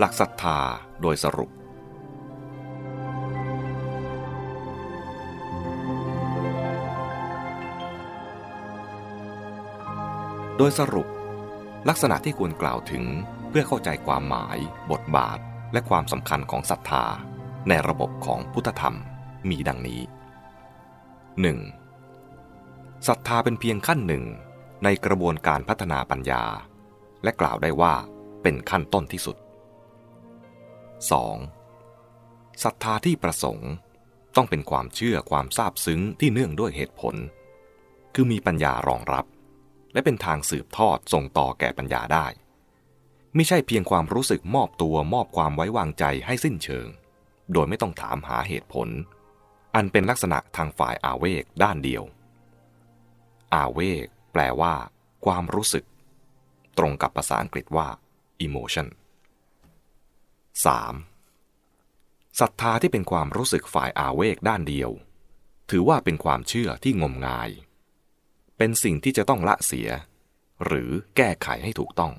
หลักศรัทธาโดยสรุป โดยสรุป ลักษณะที่ควรกล่าวถึงเพื่อเข้าใจความหมาย บทบาท และความสำคัญของศรัทธา ในระบบของพุทธธรรมมีดังนี้ 1. ศรัทธาเป็นเพียงขั้นหนึ่งในกระบวนการพัฒนาปัญญา และกล่าวได้ว่าเป็นขั้นต้นที่สุด 2. ศรัทธาที่ประสงค์ต้องเป็นความเชื่อความซาบซึ้งที่เนื่องด้วยเหตุผล คือมีปัญญารองรับ และเป็นทางสืบทอดส่งต่อแก่ปัญญาได้ ไม่ใช่เพียงความรู้สึกมอบตัวมอบความไว้วางใจให้สิ้นเชิง โดยไม่ต้องถามหาเหตุผล อันเป็นลักษณะทางฝ่ายอาเวกด้านเดียว อาเวกแปลว่า ความรู้สึก ตรงกับภาษาอังกฤษว่า emotion 3. ศรัทธาที่เป็นความรู้สึกฝ่ายอาเวกด้านเดียว ถือว่าเป็นความเชื่อที่งมงาย เป็นสิ่งที่จะต้องละเสีย หรือแก้ไขให้ถูกต้อง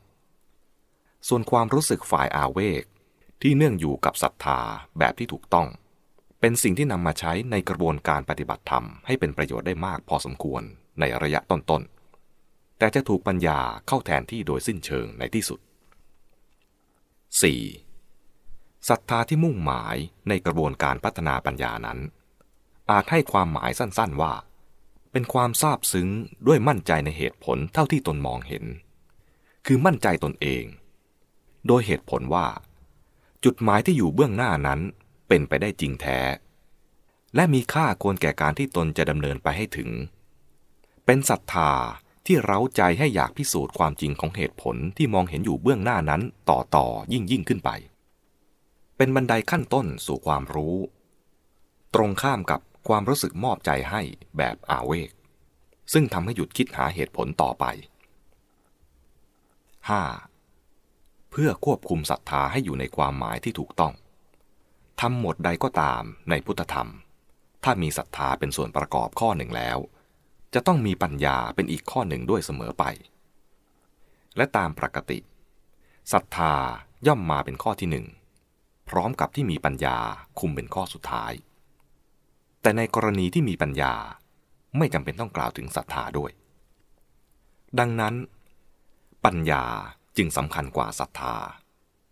ส่วนความรู้สึกฝ่ายอาเวกที่เนื่องอยู่กับศรัทธาแบบที่ถูกต้อง เป็นสิ่งที่นำมาใช้ในกระบวนการปฏิบัติธรรมให้เป็นประโยชน์ได้มากพอสมควรในระยะต้นๆ แต่จะถูกปัญญาเข้าแทนที่โดยสิ้นเชิงในที่สุด 4. ศรัทธาที่มุ่งหมายในกระบวนการพัฒนาปัญญานั้น อาจให้ความหมายสั้นๆว่า เป็นความซาบซึ้งด้วยมั่นใจในเหตุผลเท่าที่ตนมองเห็น คือมั่นใจตนเอง โดยเหตุผลว่า จุดหมายที่อยู่เบื้องหน้านั้นเป็นไปได้จริงแท้ และมีค่าควรแก่การที่ตนจะดำเนินไปให้ถึง เป็นศรัทธาที่เร้าใจให้อยากพิสูจน์ความจริงของเหตุผลที่มองเห็นอยู่เบื้องหน้านั้นต่อต่อยิ่งยิ่งขึ้นไป เป็นบันไดขั้นต้นสู่ความรู้ ตรงข้ามกับความรู้สึกมอบใจให้แบบอาเวก ซึ่งทำให้หยุดคิดหาเหตุผลต่อไป 5. เพื่อควบคุมศรัทธาให้อยู่ในความหมายที่ถูกต้องทำหมดใดก็ตามในพุทธธรรม ถ้ามีศรัทธาเป็นส่วนประกอบข้อหนึ่งแล้ว จะต้องมีปัญญาเป็นอีกข้อหนึ่งด้วยเสมอไป และตามปกติศรัทธาย่อมมาเป็นข้อที่หนึ่ง พร้อมกับที่มีปัญญาคุมเป็นข้อสุดท้าย แต่ในกรณีที่มีปัญญาไม่จำเป็นต้องกล่าวถึงศรัทธาด้วย ดังนั้น ปัญญาจึงสำคัญกว่าศรัทธา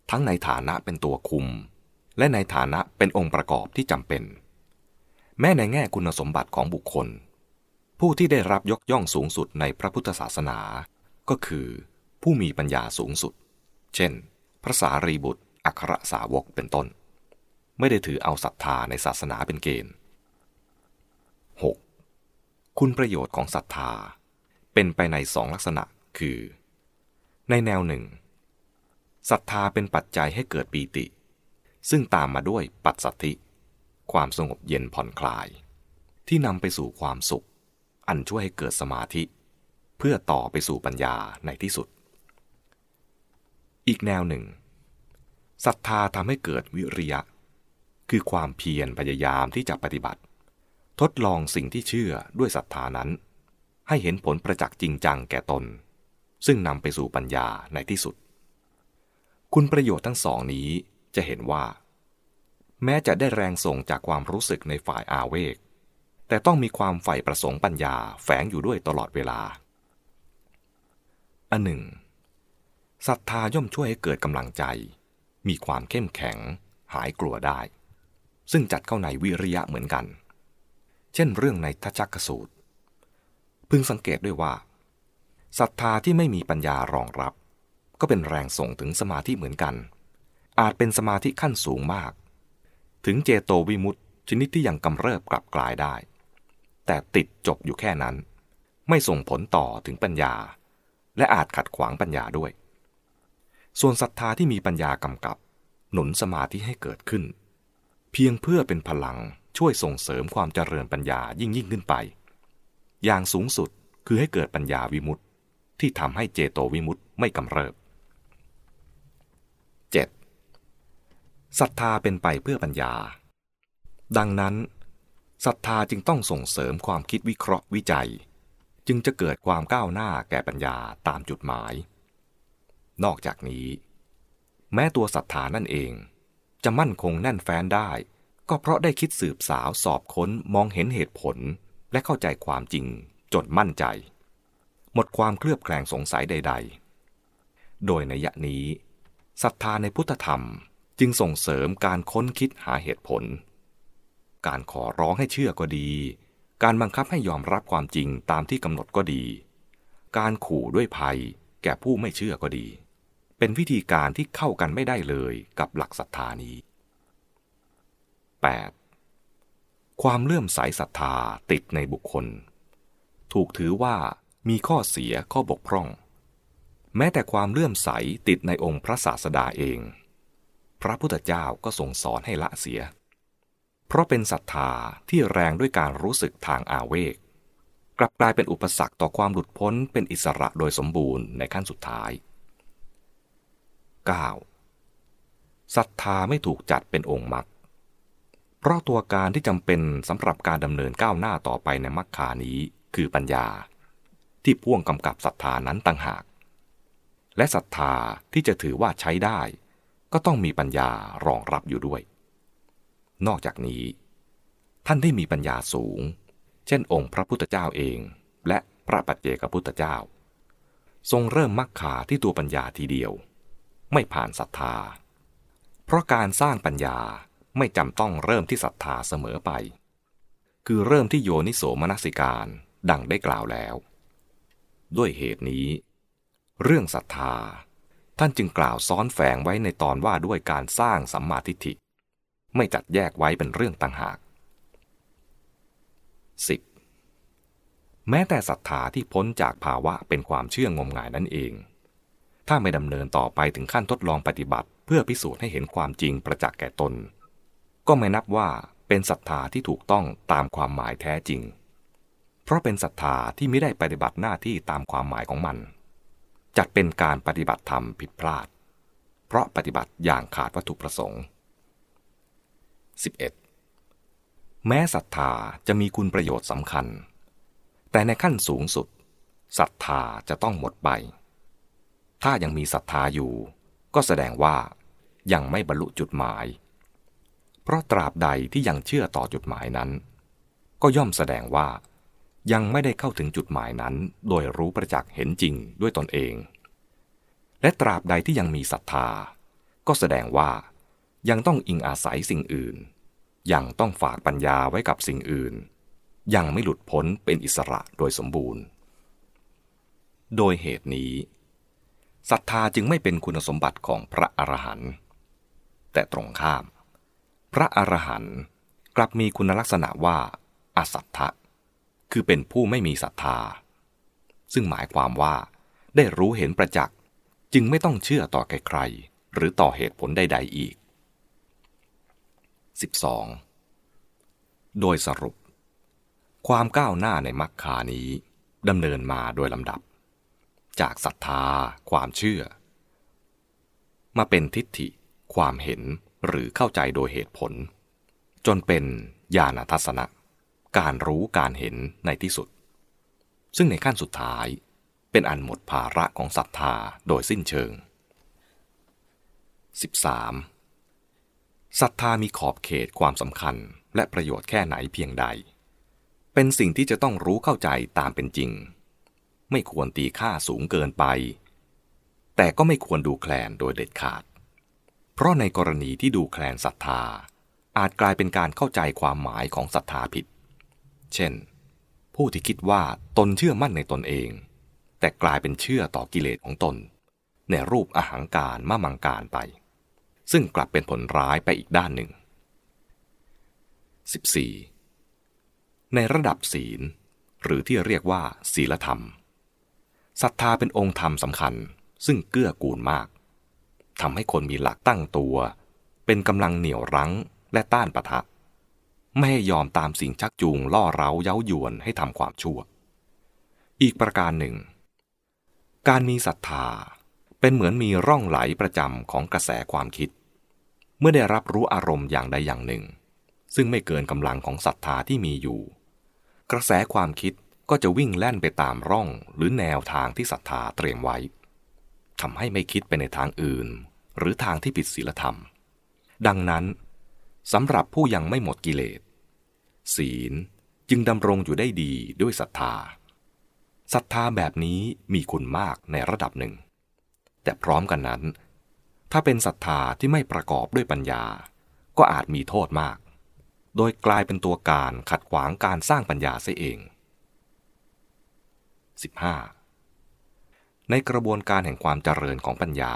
ทั้งในฐานะเป็นตัวคุม และในฐานะเป็นองค์ประกอบที่จำเป็น แม้ในแง่คุณสมบัติของบุคคล ผู้ที่ได้รับยกย่องสูงสุดในพระพุทธศาสนา ก็คือ ผู้มีปัญญาสูงสุด เช่น พระสารีบุตร อัครสาวกเป็นต้น ไม่ได้ถือเอาศรัทธาในศาสนาเป็นเกณฑ์ 6. คุณประโยชน์ของศรัทธา เป็นไปในสองลักษณะคือ ในแนวหนึ่งศรัทธาเป็นปัจจัยให้เกิดปีติ ซึ่งตามมาด้วยปัจสัทธิ ความสงบเย็นผ่อนคลาย ที่นำไปสู่ความสุข อันช่วยให้เกิดสมาธิ เพื่อต่อไปสู่ปัญญาในที่สุด อีกแนวหนึ่ง ศรัทธาทำให้เกิดวิริยะ คือความเพียรพยายามที่จะปฏิบัติ ทดลองสิ่งที่เชื่อด้วยศรัทธานั้น ให้เห็นผลประจักษ์จริงจังแก่ตน ซึ่งนำไปสู่ปัญญาในที่สุด คุณประโยชน์ทั้งสองนี้จะเห็นว่า แม้จะได้แรงส่งจากความรู้สึกในฝ่ายอาเวก แต่ต้องมีความใฝ่ประสงค์ปัญญาแฝงอยู่ด้วยตลอดเวลาอันหนึ่งศรัทธาย่อมช่วยให้เกิดกำลังใจ มีความเข้มแข็ง หายกลัวได้ ซึ่งจัดเข้าในวิริยะเหมือนกัน เช่นเรื่องในทัชกสูตร พึงสังเกตด้วยว่าศรัทธาที่ไม่มีปัญญารองรับ ก็เป็นแรงส่งถึงสมาธิเหมือนกัน อาจเป็นสมาธิขั้นสูงมาก ถึงเจโตวิมุตติชนิดที่ยังกำเริบกลับกลายได้ แต่ติดจบอยู่แค่นั้น ไม่ส่งผลต่อถึงปัญญา และอาจขัดขวางปัญญาด้วย ส่วนศรัทธาที่มีปัญญากำกับ หนุนสมาธิให้เกิดขึ้น เพียงเพื่อเป็นพลังช่วยส่งเสริมความเจริญปัญญายิ่งยิ่งขึ้นไป อย่างสูงสุดคือให้เกิดปัญญาวิมุตติ ที่ทำให้เจโตวิมุตติไม่กำเริบ 7. ศรัทธาเป็นไปเพื่อปัญญา ดังนั้นศรัทธาจึงต้องส่งเสริมความคิดวิเคราะห์วิจัย จึงจะเกิดความก้าวหน้าแก่ปัญญาตามจุดหมาย นอกจากนี้ แม้ตัวศรัทธานั่นเอง จะมั่นคงแน่นแฟ้นได้ ก็เพราะได้คิดสืบสาวสอบค้นมองเห็นเหตุผล และเข้าใจความจริงจนมั่นใจ หมดความเคลือบแคลงสงสัยใด ๆ โดยในยะนี้ศรัทธาในพุทธธรรมจึงส่งเสริมการค้นคิดหาเหตุผล การขอร้องให้เชื่อก็ดี การบังคับให้ยอมรับความจริงตามที่กำหนดก็ดี การขู่ด้วยภัยแก่ผู้ไม่เชื่อก็ดี เป็นวิธีการที่เข้ากันไม่ได้เลยกับหลักศรัทธานี้ 8. ความเลื่อมใสศรัทธาติดในบุคคล ถูกถือว่ามีข้อเสียข้อบกพร่อง แม้แต่ความเลื่อมใสติดในองค์พระศาสดาเอง พระพุทธเจ้าก็ทรงสอนให้ละเสีย เพราะเป็นศรัทธาที่แรงด้วยการรู้สึกทางอาเวกกลับกลายเป็นอุปสรรคต่อความหลุดพ้นเป็นอิสระโดยสมบูรณ์ในขั้นสุดท้าย 9. ศรัทธาไม่ถูกจัดเป็นองค์มรรคเพราะตัวการที่จำเป็นสำหรับการดำเนินก้าวหน้าต่อไปในมรรคานี้คือปัญญา ที่พ่วงกำกับศรัทธานั้นต่างหาก และศรัทธาที่จะถือว่าใช้ได้ ก็ต้องมีปัญญารองรับอยู่ด้วย นอกจากนี้ ท่านได้มีปัญญาสูง เช่นองค์พระพุทธเจ้าเอง และพระปัจเจกพุทธเจ้า ทรงเริ่มมรรคาที่ตัวปัญญาทีเดียว ไม่ผ่านศรัทธา เพราะการสร้างปัญญาไม่จำต้องเริ่มที่ศรัทธาเสมอไป คือเริ่มที่โยนิโสมนสิการดังได้กล่าวแล้ว ด้วยเหตุนี้ เรื่องศรัทธาท่านจึงกล่าวซ้อนแฝงไว้ในตอนว่าด้วยการสร้างสัมมาทิฏฐิ ไม่จัดแยกไว้เป็นเรื่องต่างหาก 10. แม้แต่ศรัทธาที่พ้นจากภาวะเป็นความเชื่องมงายนั่นเอง ถ้าไม่ดำเนินต่อไปถึงขั้นทดลองปฏิบัติ เพื่อพิสูจน์ให้เห็นความจริงประจักษ์แก่ตน ก็ไม่นับว่าเป็นศรัทธาที่ถูกต้องตามความหมายแท้จริง เพราะเป็นศรัทธาที่ไม่ได้ปฏิบัติหน้าที่ตามความหมายของมัน จัดเป็นการปฏิบัติธรรมผิดพลาด เพราะปฏิบัติอย่างขาดวัตถุประสงค์ 11. แม้ศรัทธาจะมีคุณประโยชน์สำคัญ แต่ในขั้นสูงสุดศรัทธาจะต้องหมดไป ถ้ายังมีศรัทธาอยู่ ก็แสดงว่ายังไม่บรรลุจุดหมาย เพราะตราบใดที่ยังเชื่อต่อจุดหมายนั้น ก็ย่อมแสดงว่า ยังไม่ได้เข้าถึงจุดหมายนั้น โดยรู้ประจักษ์เห็นจริงด้วยตนเอง และตราบใดที่ยังมีศรัทธา ก็แสดงว่า ยังต้องอิงอาศัยสิ่งอื่น ยังต้องฝากปัญญาไว้กับสิ่งอื่น ยังไม่หลุดพ้นเป็นอิสระโดยสมบูรณ์ โดยเหตุนี้ ศรัทธาจึงไม่เป็นคุณสมบัติของพระอรหันต์แต่ตรงข้าม พระอรหันต์กลับมีคุณลักษณะว่าอสัทธะคือเป็นผู้ไม่มีศรัทธา ซึ่งหมายความว่า ได้รู้เห็นประจักษ์จึงไม่ต้องเชื่อต่อใครๆหรือต่อเหตุผลใด ๆอีก 12. โดยสรุป ความก้าวหน้าในมรรคานี้ดำเนินมาโดยลำดับ จากศรัทธา ความเชื่อ มาเป็นทิฏฐิ ความเห็นหรือเข้าใจโดยเหตุผล จนเป็นญาณทัศนะ การรู้การเห็นในที่สุด ซึ่งในขั้นสุดท้าย เป็นอันหมดภาระของศรัทธาโดยสิ้นเชิง 13. ศรัทธามีขอบเขตความสำคัญและประโยชน์แค่ไหนเพียงใด เป็นสิ่งที่จะต้องรู้เข้าใจตามเป็นจริง ไม่ควรตีค่าสูงเกินไป แต่ก็ไม่ควรดูแคลนโดยเด็ดขาด เพราะในกรณีที่ดูแคลนศรัทธา อาจกลายเป็นการเข้าใจความหมายของศรัทธาผิด เช่น ผู้ที่คิดว่าตนเชื่อมั่นในตนเอง แต่กลายเป็นเชื่อต่อกิเลสของตน ในรูปอาหางการมามังการไป ซึ่งกลับเป็นผลร้ายไปอีกด้านหนึ่ง 14. ในระดับศีล หรือที่เรียกว่าศีลธรรม ศรัทธาเป็นองค์ธรรมสำคัญ ซึ่งเกื้อกูลมากทำให้คนมีหลักตั้งตัว เป็นกำลังเหนี่ยวรั้งและต้านปะทะ ไม่ให้ยอมตามสิ่งชักจูงล่อเร้าเย้ายวนให้ทำความชั่ว อีกประการหนึ่ง การมีศรัทธาเป็นเหมือนมีร่องไหลประจำของกระแสความคิด เมื่อได้รับรู้อารมณ์อย่างใดอย่างหนึ่ง ซึ่งไม่เกินกำลังของศรัทธาที่มีอยู่ กระแสความคิด ก็จะวิ่งแล่นไปตามร่องหรือแนวทางที่ศรัทธาเตรียมไว้ทำให้ไม่คิดไปในทางอื่น หรือทางที่ผิดศีลธรรม ดังนั้นสำหรับผู้ยังไม่หมดกิเลส ศีลจึงดำรงอยู่ได้ดีด้วยศรัทธาศรัทธาแบบนี้มีคุณมากในระดับหนึ่ง แต่พร้อมกันนั้น ถ้าเป็นศรัทธาที่ไม่ประกอบด้วยปัญญา ก็อาจมีโทษมาก โดยกลายเป็นตัวการขัดขวางการสร้างปัญญาเสียเอง 15. ในกระบวนการแห่งความเจริญของปัญญา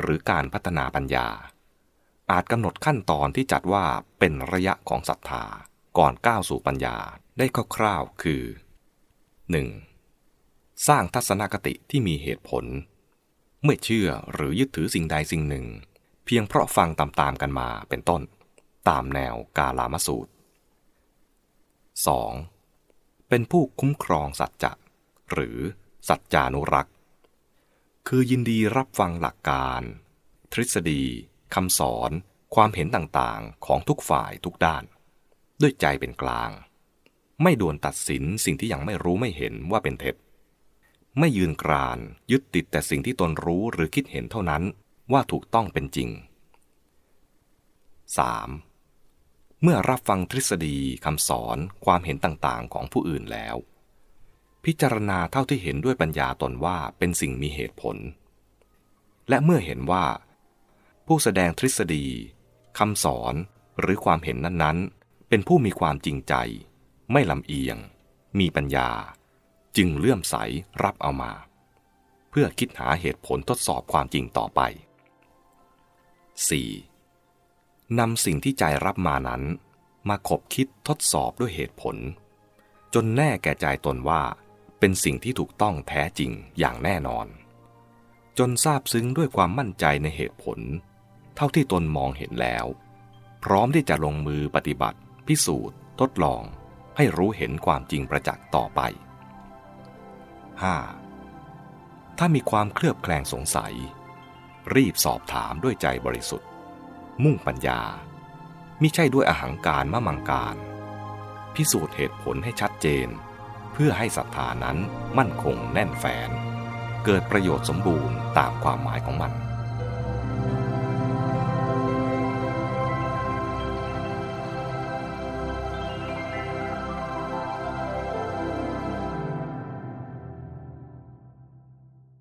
หรือการพัฒนาปัญญา อาจกำหนดขั้นตอนที่จัดว่าเป็นระยะของศรัทธาก่อนก้าวสู่ปัญญาได้คร่าวๆคือ 1. สร้างทัศนคติที่มีเหตุผล เมื่อเชื่อหรือยึดถือสิ่งใดสิ่งหนึ่ง เพียงเพราะฟังตามๆกันมาเป็นต้น ตามแนวกาลามสูตร 2. เป็นผู้คุ้มครองสัจจะ หรือสัจจานุรักษ์ คือยินดีรับฟังหลักการ ทฤษฎีคำสอน ความเห็นต่างๆ ของทุกฝ่ายทุกด้าน ด้วยใจเป็นกลาง ไม่ด่วนตัดสินสิ่งที่ยังไม่รู้ไม่เห็นว่าเป็นเท็จ ไม่ยืนกรานยึดติดแต่สิ่งที่ตนรู้หรือคิดเห็นเท่านั้นว่าถูกต้องเป็นจริง 3. เมื่อรับฟังทฤษฎีคำสอนความเห็นต่างๆ ของผู้อื่นแล้ว พิจารณาเท่าที่เห็นด้วยปัญญาตนว่าเป็นสิ่งมีเหตุผล และเมื่อเห็นว่า ผู้แสดงทฤษฎีคำสอนหรือความเห็นนั้นๆ เป็นผู้มีความจริงใจ ไม่ลำเอียง มีปัญญา จึงเลื่อมใสรับเอามา เพื่อคิดหาเหตุผลทดสอบความจริงต่อไป 4. นำสิ่งที่ใจรับมานั้น มาคบคิดทดสอบด้วยเหตุผล จนแน่แก่ใจตนว่า เป็นสิ่งที่ถูกต้องแท้จริงอย่างแน่นอน จนทราบซึ้งด้วยความมั่นใจในเหตุผล เท่าที่ตนมองเห็นแล้ว พร้อมที่จะลงมือปฏิบัติ พิสูจน์ ทดลอง ให้รู้เห็นความจริงประจักษ์ต่อไป 5. ถ้ามีความเคลือบแคลงสงสัย รีบสอบถามด้วยใจบริสุทธิ์ มุ่งปัญญามิใช่ด้วยอาหังการมะมังการ พิสูจน์เหตุผลให้ชัดเจน เพื่อให้ศรัทธานั้นมั่นคงแน่นแฟน เกิดประโยชน์สมบูรณ์ตามความหมายของมัน